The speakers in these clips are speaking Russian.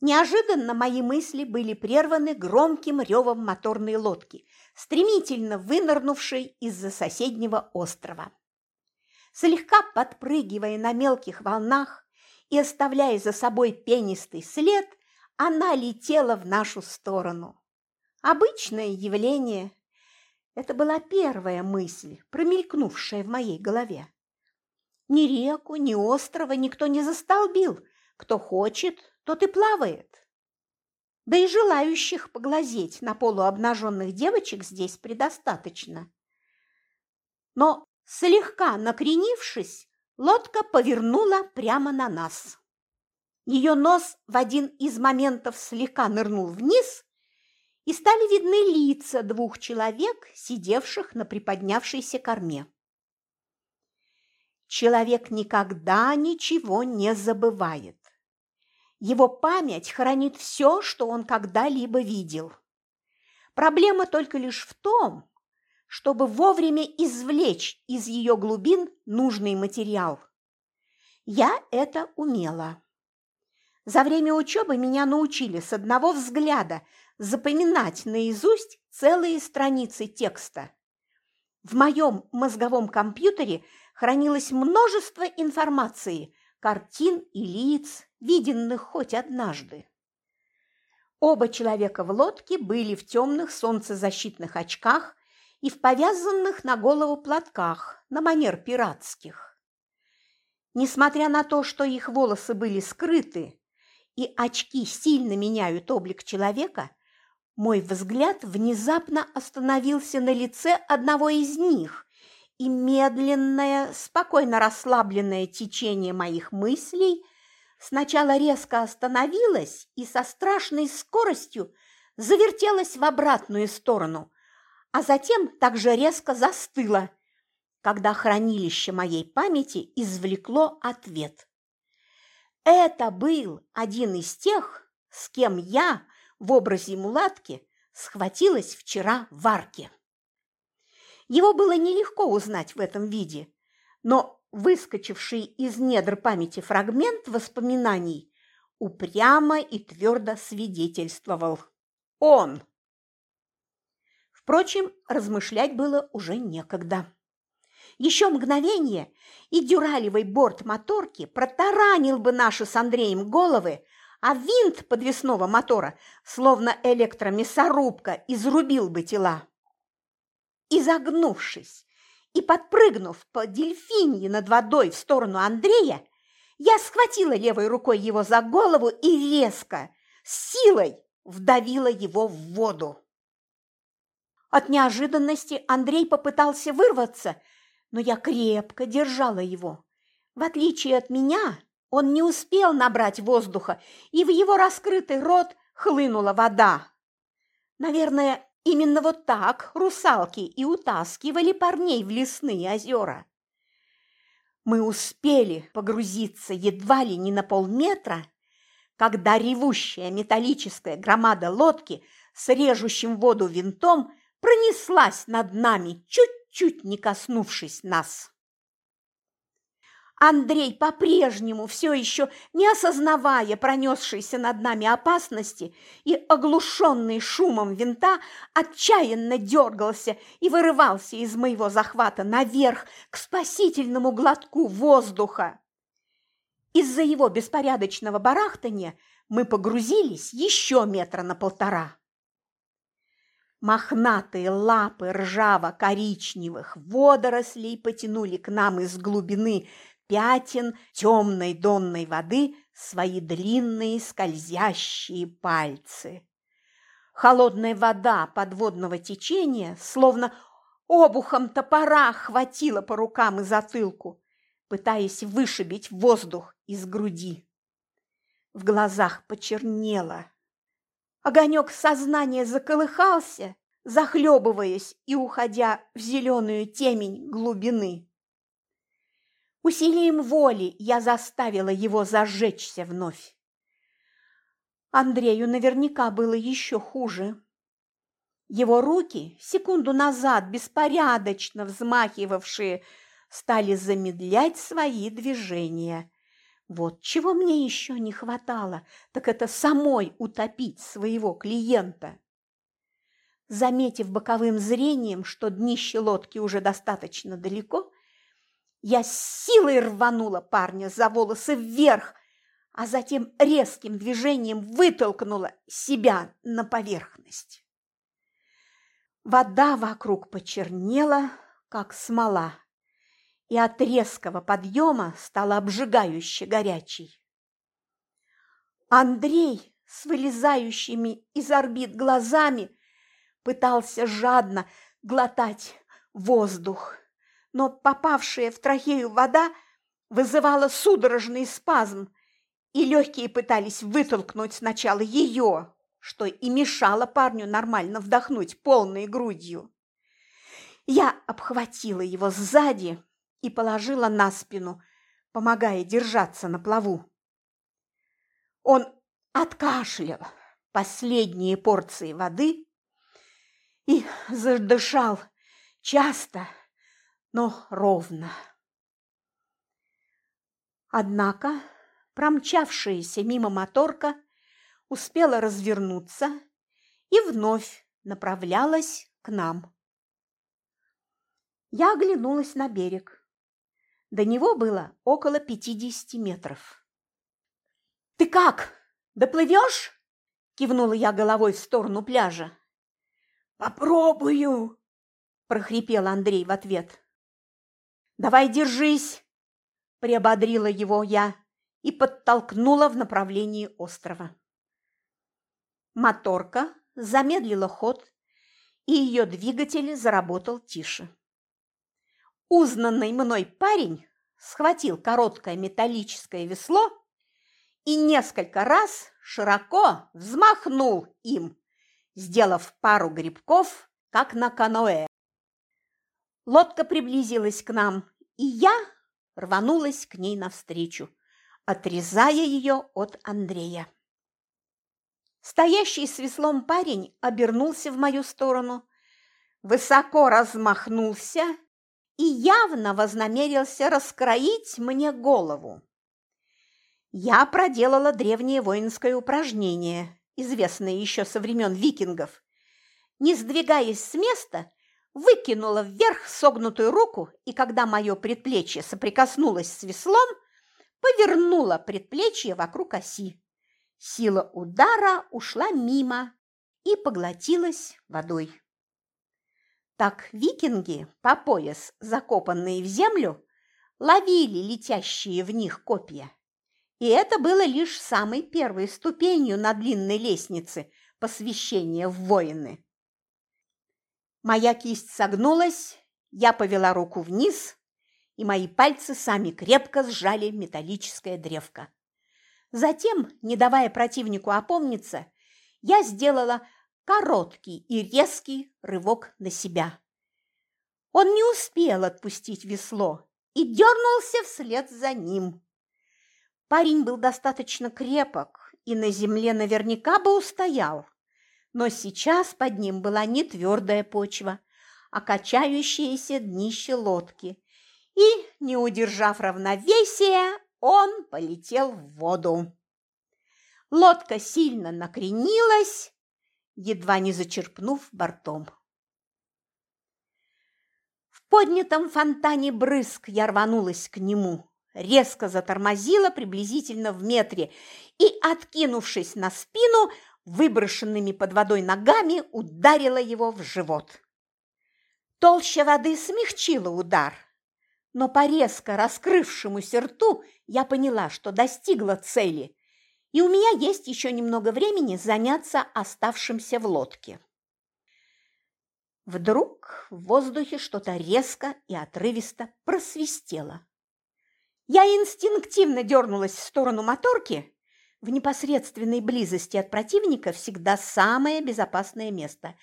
Неожиданно мои мысли были прерваны громким ревом моторной лодки, стремительно вынырнувшей из-за соседнего острова. Слегка подпрыгивая на мелких волнах и оставляя за собой пенистый след, она летела в нашу сторону. Обычное явление. Это была первая мысль, промелькнувшая в моей голове. Ни реку, ни острова никто не застолбил. Кто хочет, тот и плавает. Да и желающих поглазеть на полуобнаженных девочек здесь предостаточно. Но, слегка накренившись, лодка повернула прямо на нас. Ее нос в один из моментов слегка нырнул вниз, и стали видны лица двух человек, сидевших на приподнявшейся корме. Человек никогда ничего не забывает. Его память хранит все, что он когда-либо видел. Проблема только лишь в том, чтобы вовремя извлечь из ее глубин нужный материал. Я это умела. За время учебы меня научили с одного взгляда запоминать наизусть целые страницы текста. В моем мозговом компьютере хранилось множество информации, картин и лиц, виденных хоть однажды. Оба человека в лодке были в темных солнцезащитных очках и в повязанных на голову платках на манер пиратских. Несмотря на то, что их волосы были скрыты, и очки сильно меняют облик человека, мой взгляд внезапно остановился на лице одного из них, и медленное, спокойно расслабленное течение моих мыслей сначала резко остановилось и со страшной скоростью завертелось в обратную сторону, а затем также резко застыло, когда хранилище моей памяти извлекло ответ. Это был один из тех, с кем я в образе мулатки схватилась вчера в арке. Его было нелегко узнать в этом виде, но выскочивший из недр памяти фрагмент воспоминаний упрямо и твердо свидетельствовал. Он! Впрочем, размышлять было уже некогда. Еще мгновение, и дюралевый борт моторки протаранил бы наши с Андреем головы, а винт подвесного мотора, словно электромясорубка, изрубил бы тела. Изогнувшись и подпрыгнув по дельфинье над водой в сторону Андрея, я схватила левой рукой его за голову и резко, силой вдавила его в воду. От неожиданности Андрей попытался вырваться, но я крепко держала его. В отличие от меня, он не успел набрать воздуха, и в его раскрытый рот хлынула вода. Наверное, именно вот так русалки и утаскивали парней в лесные озера. Мы успели погрузиться едва ли не на полметра, когда ревущая металлическая громада лодки с режущим воду винтом пронеслась над нами, чуть-чуть не коснувшись нас. Андрей по-прежнему, все еще не осознавая пронесшейся над нами опасности и оглушенный шумом винта, отчаянно дергался и вырывался из моего захвата наверх к спасительному глотку воздуха. Из-за его беспорядочного барахтания мы погрузились еще метра на полтора. Мохнатые лапы ржаво-коричневых водорослей потянули к нам из глубины пятен темной донной воды свои длинные скользящие пальцы. Холодная вода подводного течения, словно обухом топора, хватила по рукам и затылку, пытаясь вышибить воздух из груди. В глазах почернело. Огонек сознания заколыхался, захлебываясь и уходя в зеленую темень глубины. Усилием воли я заставила его зажечься вновь. Андрею наверняка было еще хуже. Его руки, секунду назад беспорядочно взмахивавшие, стали замедлять свои движения, Вот чего мне еще не хватало, так это самой утопить своего клиента. Заметив боковым зрением, что днище лодки уже достаточно далеко, я силой рванула парня за волосы вверх, а затем резким движением вытолкнула себя на поверхность. Вода вокруг почернела, как смола, и от резкого подъема стала обжигающе горячей. Андрей с вылезающими из орбит глазами пытался жадно глотать воздух, но попавшая в трахею вода вызывала судорожный спазм, и легкие пытались вытолкнуть сначала ее, что и мешало парню нормально вдохнуть полной грудью. Я обхватила его сзади и положила на спину, помогая держаться на плаву. Он откашлял последние порции воды и задышал часто, но ровно. Однако промчавшаяся мимо моторка успела развернуться и вновь направлялась к нам. Я оглянулась на берег. До него было около пятидесяти метров. «Ты как, доплывешь?» – кивнула я головой в сторону пляжа. «Попробую!» – прохрипел Андрей в ответ. «Давай держись!» – приободрила его я и подтолкнула в направлении острова. Моторка замедлила ход, и ее двигатель заработал тише. Узнанный мной парень схватил короткое металлическое весло и несколько раз широко взмахнул им, сделав пару грибков, как на каноэ. Лодка приблизилась к нам, и я рванулась к ней навстречу, отрезая ее от Андрея. Стоящий с веслом парень обернулся в мою сторону, высоко размахнулся и явно вознамерился раскроить мне голову. Я проделала древнее воинское упражнение, известное еще со времен викингов. Не сдвигаясь с места, выкинула вверх согнутую руку, и когда мое предплечье соприкоснулось с веслом, повернула предплечье вокруг оси. Сила удара ушла мимо и поглотилась водой. Так викинги, по пояс закопанные в землю, ловили летящие в них копья. И это было лишь самой первой ступенью на длинной лестнице посвящения в воины. Моя кисть согнулась, я повела руку вниз, и мои пальцы сами крепко сжали металлическое древко. Затем, не давая противнику опомниться, я сделала короткий и резкий рывок на себя. Он не успел отпустить весло и дернулся вслед за ним. Парень был достаточно крепок и на земле наверняка бы устоял но сейчас под ним была не твердая почва, а качающееся днище лодки. И, не удержав равновесия, он полетел в воду. Лодка сильно накренилась, едва не зачерпнув бортом. В поднятом фонтане брызг я рванулась к нему, резко затормозила приблизительно в метре и, откинувшись на спину, выброшенными под водой ногами ударила его в живот. Толща воды смягчила удар, но по резко раскрывшемуся рту я поняла, что достигла цели, и у меня есть еще немного времени заняться оставшимся в лодке. Вдруг в воздухе что-то резко и отрывисто просвистело. Я инстинктивно дернулась в сторону моторки, в непосредственной близости от противника всегда самое безопасное место.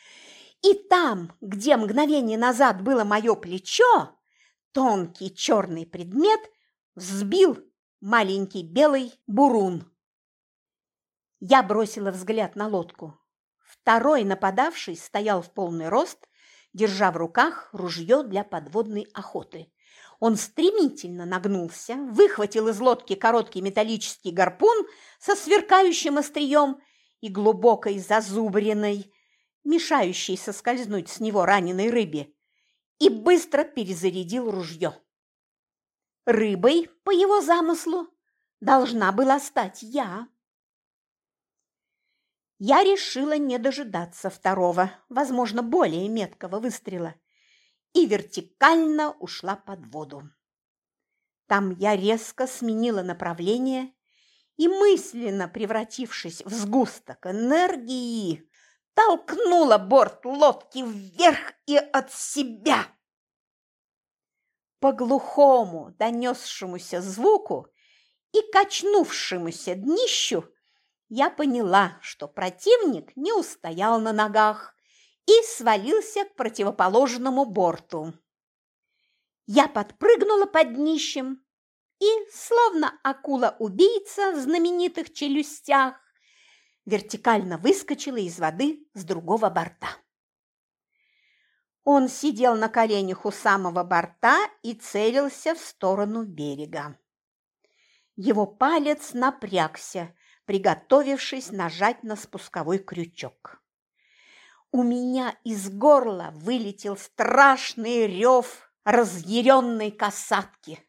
И там, где мгновение назад было мое плечо, тонкий черный предмет взбил маленький белый бурун. Я бросила взгляд на лодку. Второй нападавший стоял в полный рост, держа в руках ружье для подводной охоты. Он стремительно нагнулся, выхватил из лодки короткий металлический гарпун со сверкающим острием и глубокой зазубренной, мешающей соскользнуть с него раненой рыбе, и быстро перезарядил ружье. Рыбой, по его замыслу, должна была стать я. Я решила не дожидаться второго, возможно, более меткого выстрела и вертикально ушла под воду. Там я резко сменила направление и, мысленно превратившись в сгусток энергии, толкнула борт лодки вверх и от себя. По глухому, донесшемуся звуку и качнувшемуся днищу я поняла, что противник не устоял на ногах и свалился к противоположному борту. Я подпрыгнула под днищем и, словно акула-убийца в знаменитых челюстях, вертикально выскочила из воды с другого борта. Он сидел на коленях у самого борта и целился в сторону берега. Его палец напрягся, приготовившись нажать на спусковой крючок. У меня из горла вылетел страшный рев разъяренной касатки.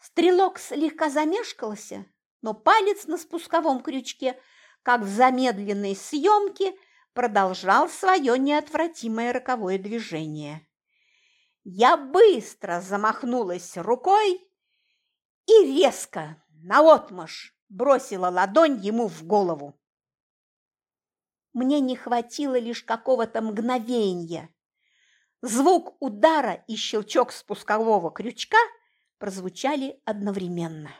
Стрелок слегка замешкался, но палец на спусковом крючке, как в замедленной съемке, продолжал свое неотвратимое роковое движение. Я быстро замахнулась рукой и резко, наотмашь, бросила ладонь ему в голову. Мне не хватило лишь какого-то мгновения. Звук удара и щелчок спускового крючка прозвучали одновременно.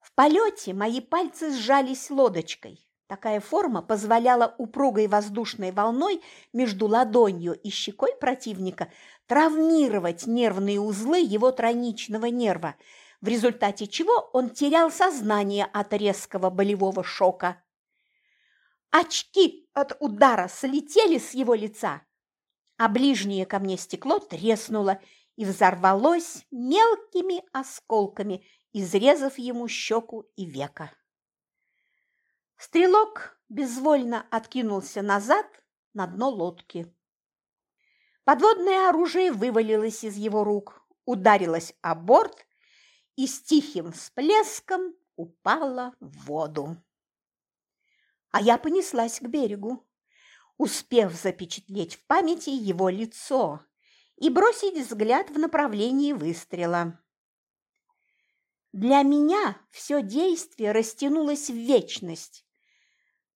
В полете мои пальцы сжались лодочкой. Такая форма позволяла упругой воздушной волной между ладонью и щекой противника травмировать нервные узлы его тройничного нерва, в результате чего он терял сознание от резкого болевого шока. Очки от удара слетели с его лица, а ближнее ко мне стекло треснуло и взорвалось мелкими осколками, изрезав ему щеку и века. Стрелок безвольно откинулся назад на дно лодки. Подводное оружие вывалилось из его рук, ударилось о борт и с тихим всплеском упало в воду а я понеслась к берегу, успев запечатлеть в памяти его лицо и бросить взгляд в направлении выстрела. Для меня все действие растянулось в вечность,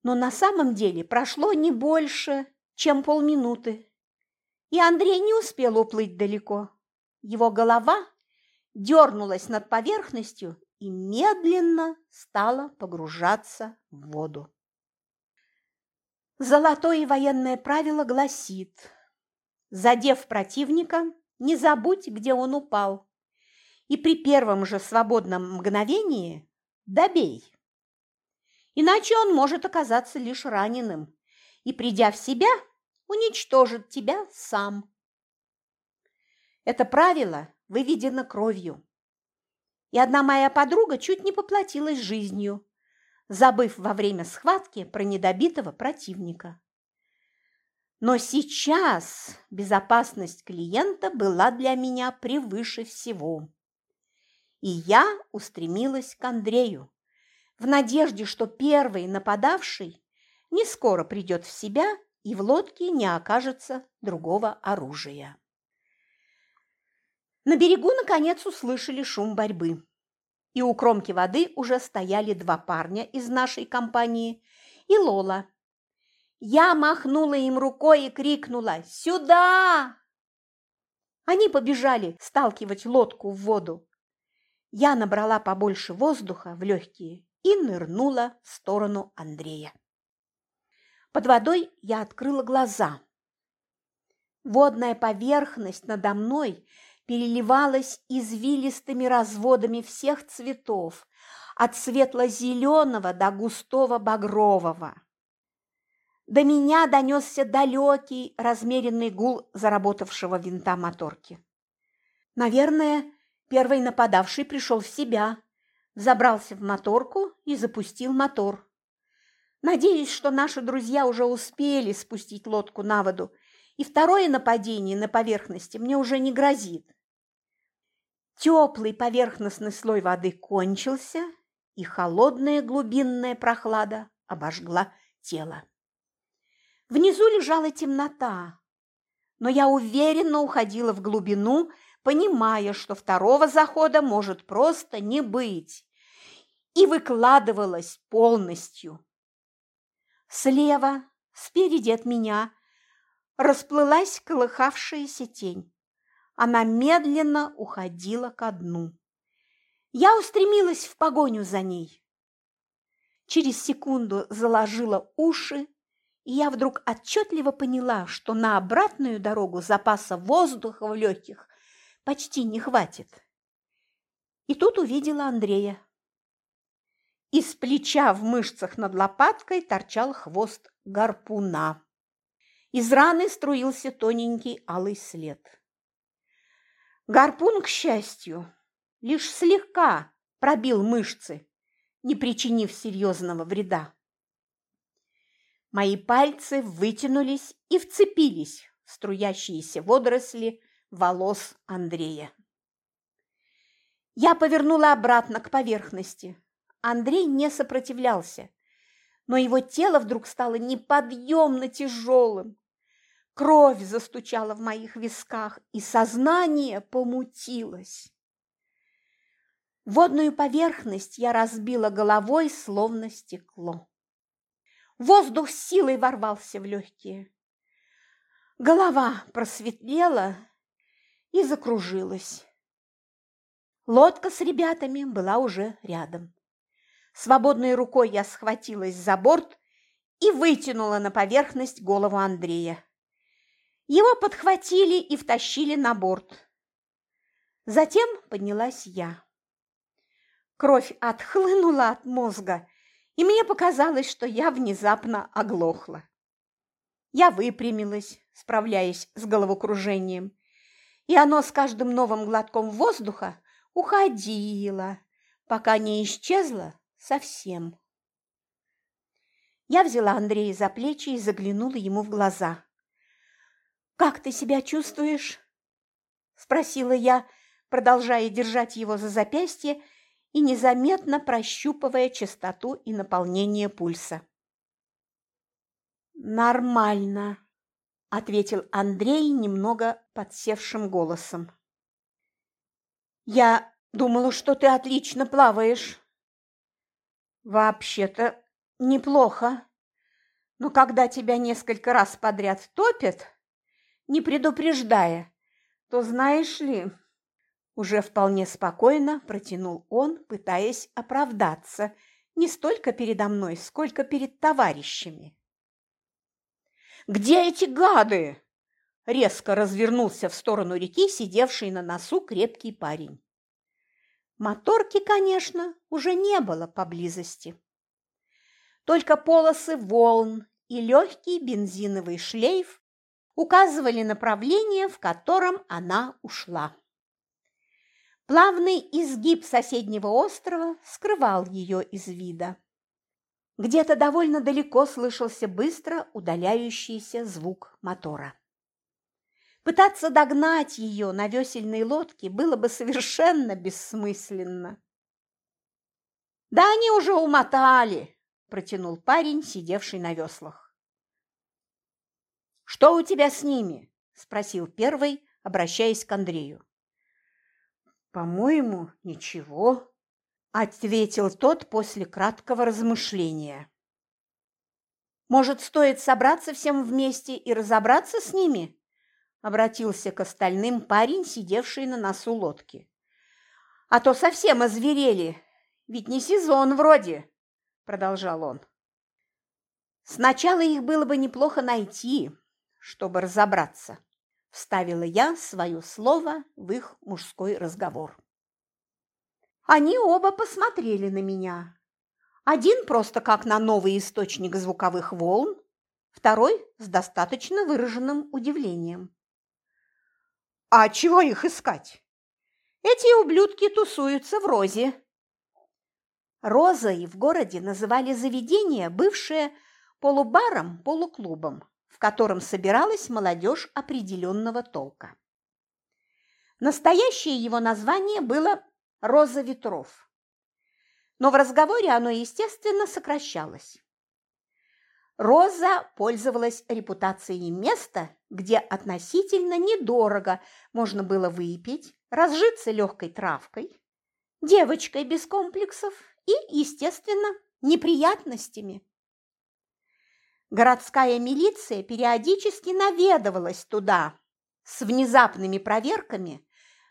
но на самом деле прошло не больше, чем полминуты, и Андрей не успел уплыть далеко. Его голова дернулась над поверхностью и медленно стала погружаться в воду. Золотое военное правило гласит, задев противника, не забудь, где он упал, и при первом же свободном мгновении добей. Иначе он может оказаться лишь раненым и, придя в себя, уничтожит тебя сам. Это правило выведено кровью. И одна моя подруга чуть не поплатилась жизнью, забыв во время схватки про недобитого противника. Но сейчас безопасность клиента была для меня превыше всего. И я устремилась к Андрею, в надежде, что первый нападавший не скоро придет в себя и в лодке не окажется другого оружия. На берегу, наконец, услышали шум борьбы и у кромки воды уже стояли два парня из нашей компании и Лола. Я махнула им рукой и крикнула «Сюда!». Они побежали сталкивать лодку в воду. Я набрала побольше воздуха в легкие и нырнула в сторону Андрея. Под водой я открыла глаза. Водная поверхность надо мной переливалась извилистыми разводами всех цветов, от светло-зеленого до густого багрового. До меня донесся далекий размеренный гул заработавшего винта моторки. Наверное, первый нападавший пришел в себя, забрался в моторку и запустил мотор. Надеюсь, что наши друзья уже успели спустить лодку на воду, и второе нападение на поверхности мне уже не грозит. Теплый поверхностный слой воды кончился, и холодная глубинная прохлада обожгла тело. Внизу лежала темнота, но я уверенно уходила в глубину, понимая, что второго захода может просто не быть, и выкладывалась полностью. Слева, спереди от меня, расплылась колыхавшаяся тень. Она медленно уходила ко дну. Я устремилась в погоню за ней. Через секунду заложила уши, и я вдруг отчетливо поняла, что на обратную дорогу запаса воздуха в легких почти не хватит. И тут увидела Андрея. Из плеча в мышцах над лопаткой торчал хвост гарпуна. Из раны струился тоненький алый след. Гарпун, к счастью, лишь слегка пробил мышцы, не причинив серьезного вреда. Мои пальцы вытянулись и вцепились в струящиеся водоросли волос Андрея. Я повернула обратно к поверхности. Андрей не сопротивлялся, но его тело вдруг стало неподъемно тяжелым. Кровь застучала в моих висках, и сознание помутилось. Водную поверхность я разбила головой, словно стекло. Воздух силой ворвался в легкие. Голова просветлела и закружилась. Лодка с ребятами была уже рядом. Свободной рукой я схватилась за борт и вытянула на поверхность голову Андрея. Его подхватили и втащили на борт. Затем поднялась я. Кровь отхлынула от мозга, и мне показалось, что я внезапно оглохла. Я выпрямилась, справляясь с головокружением, и оно с каждым новым глотком воздуха уходило, пока не исчезло совсем. Я взяла Андрея за плечи и заглянула ему в глаза. «Как ты себя чувствуешь?» – спросила я, продолжая держать его за запястье и незаметно прощупывая частоту и наполнение пульса. «Нормально», – ответил Андрей немного подсевшим голосом. «Я думала, что ты отлично плаваешь». «Вообще-то неплохо. Но когда тебя несколько раз подряд топят, не предупреждая, то, знаешь ли, уже вполне спокойно протянул он, пытаясь оправдаться не столько передо мной, сколько перед товарищами. «Где эти гады?» Резко развернулся в сторону реки, сидевший на носу крепкий парень. Моторки, конечно, уже не было поблизости. Только полосы волн и легкий бензиновый шлейф указывали направление, в котором она ушла. Плавный изгиб соседнего острова скрывал ее из вида. Где-то довольно далеко слышался быстро удаляющийся звук мотора. Пытаться догнать ее на весельной лодке было бы совершенно бессмысленно. «Да они уже умотали!» – протянул парень, сидевший на веслах. «Что у тебя с ними?» – спросил первый, обращаясь к Андрею. «По-моему, ничего», – ответил тот после краткого размышления. «Может, стоит собраться всем вместе и разобраться с ними?» обратился к остальным парень, сидевший на носу лодки. А то совсем озверели, ведь не сезон вроде, продолжал он. Сначала их было бы неплохо найти, чтобы разобраться, вставила я свое слово в их мужской разговор. Они оба посмотрели на меня. Один просто как на новый источник звуковых волн, второй с достаточно выраженным удивлением. «А чего их искать?» Эти ублюдки тусуются в Розе. Розой в городе называли заведение, бывшее полубаром, полуклубом, в котором собиралась молодежь определенного толка. Настоящее его название было «Роза ветров». Но в разговоре оно, естественно, сокращалось. Роза пользовалась репутацией места, где относительно недорого можно было выпить, разжиться легкой травкой, девочкой без комплексов и, естественно, неприятностями. Городская милиция периодически наведывалась туда с внезапными проверками,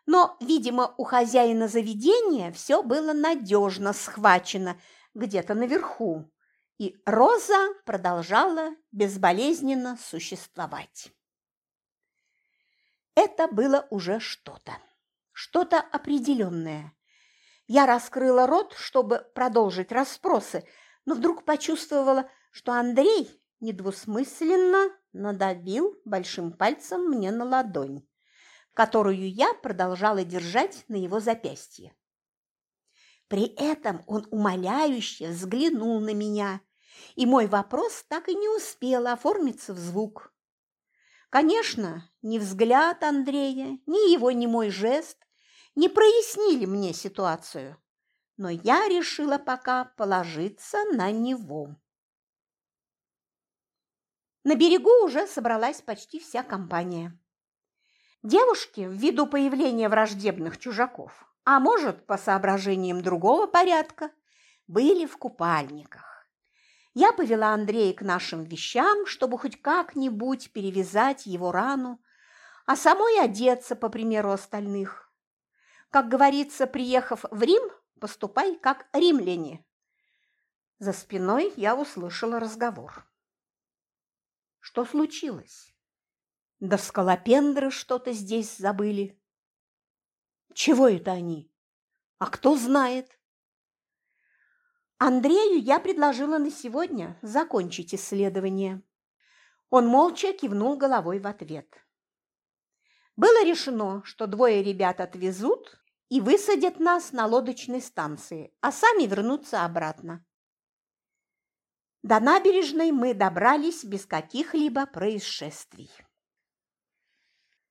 но, видимо, у хозяина заведения все было надежно схвачено где-то наверху, и Роза продолжала безболезненно существовать. Это было уже что-то, что-то определенное. Я раскрыла рот, чтобы продолжить расспросы, но вдруг почувствовала, что Андрей недвусмысленно надавил большим пальцем мне на ладонь, которую я продолжала держать на его запястье. При этом он умоляюще взглянул на меня, и мой вопрос так и не успел оформиться в звук. Конечно, ни взгляд Андрея, ни его немой жест не прояснили мне ситуацию, но я решила пока положиться на него. На берегу уже собралась почти вся компания. Девушки, ввиду появления враждебных чужаков, а может, по соображениям другого порядка, были в купальниках. Я повела Андрея к нашим вещам, чтобы хоть как-нибудь перевязать его рану, а самой одеться, по примеру остальных. Как говорится, приехав в Рим, поступай как римляне. За спиной я услышала разговор. Что случилось? Да скалопендры что-то здесь забыли. Чего это они? А кто знает? Андрею я предложила на сегодня закончить исследование. Он молча кивнул головой в ответ. Было решено, что двое ребят отвезут и высадят нас на лодочной станции, а сами вернутся обратно. До набережной мы добрались без каких-либо происшествий.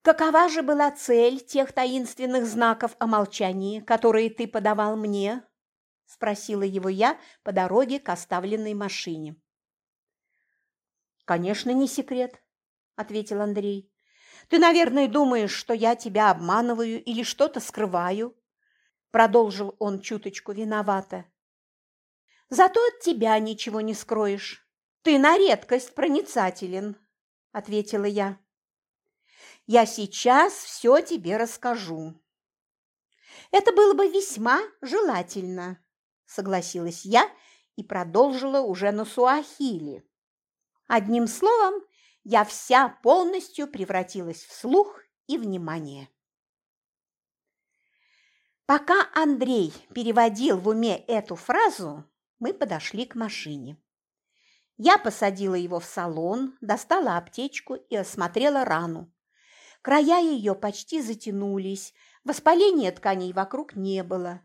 Какова же была цель тех таинственных знаков о молчании, которые ты подавал мне? спросила его я по дороге к оставленной машине. Конечно, не секрет, ответил Андрей. Ты, наверное, думаешь, что я тебя обманываю или что-то скрываю, продолжил он чуточку виновато. Зато от тебя ничего не скроешь. Ты на редкость проницателен, ответила я. Я сейчас все тебе расскажу. Это было бы весьма желательно, согласилась я и продолжила уже на суахили. Одним словом, я вся полностью превратилась в слух и внимание. Пока Андрей переводил в уме эту фразу, мы подошли к машине. Я посадила его в салон, достала аптечку и осмотрела рану. Края ее почти затянулись, воспаления тканей вокруг не было.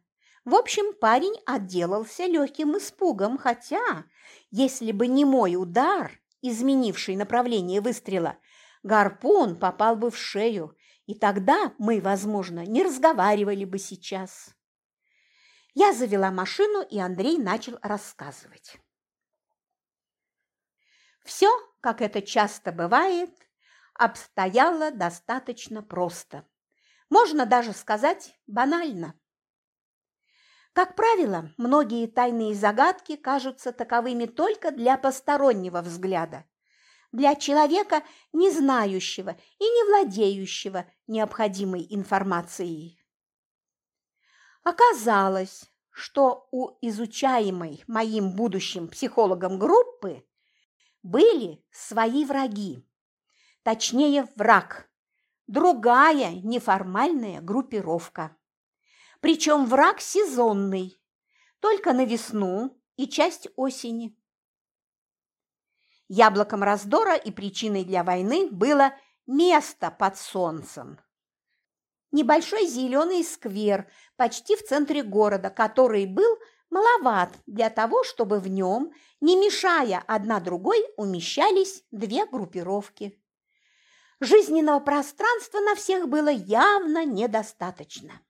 В общем, парень отделался легким испугом, хотя, если бы не мой удар, изменивший направление выстрела, гарпун попал бы в шею, и тогда мы, возможно, не разговаривали бы сейчас. Я завела машину, и Андрей начал рассказывать. Все, как это часто бывает, обстояло достаточно просто. Можно даже сказать банально. Как правило, многие тайные загадки кажутся таковыми только для постороннего взгляда, для человека, не знающего и не владеющего необходимой информацией. Оказалось, что у изучаемой моим будущим психологом группы были свои враги точнее враг, другая неформальная группировка. Причем враг сезонный, только на весну и часть осени. Яблоком раздора и причиной для войны было место под солнцем. Небольшой зеленый сквер почти в центре города, который был маловат для того, чтобы в нем, не мешая одна другой, умещались две группировки. Жизненного пространства на всех было явно недостаточно.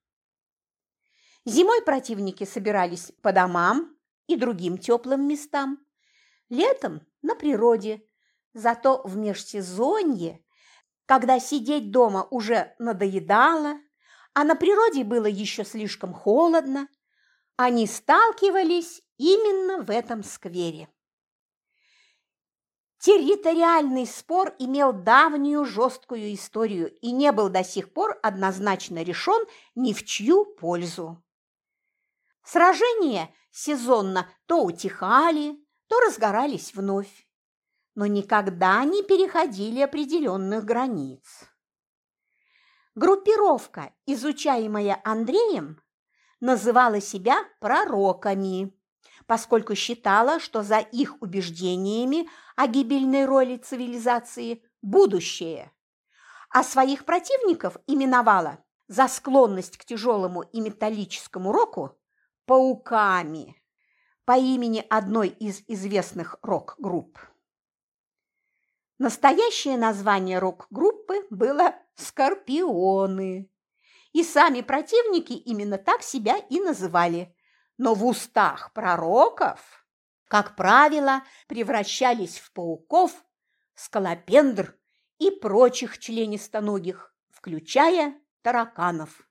Зимой противники собирались по домам и другим теплым местам, летом – на природе, зато в межсезонье, когда сидеть дома уже надоедало, а на природе было еще слишком холодно, они сталкивались именно в этом сквере. Территориальный спор имел давнюю жесткую историю и не был до сих пор однозначно решен ни в чью пользу. Сражения сезонно то утихали, то разгорались вновь, но никогда не переходили определенных границ. Группировка, изучаемая Андреем, называла себя пророками, поскольку считала, что за их убеждениями о гибельной роли цивилизации будущее, а своих противников именовала за склонность к тяжелому и металлическому року пауками по имени одной из известных рок-групп. Настоящее название рок-группы было «Скорпионы», и сами противники именно так себя и называли. Но в устах пророков, как правило, превращались в пауков, скалопендр и прочих членистоногих, включая тараканов.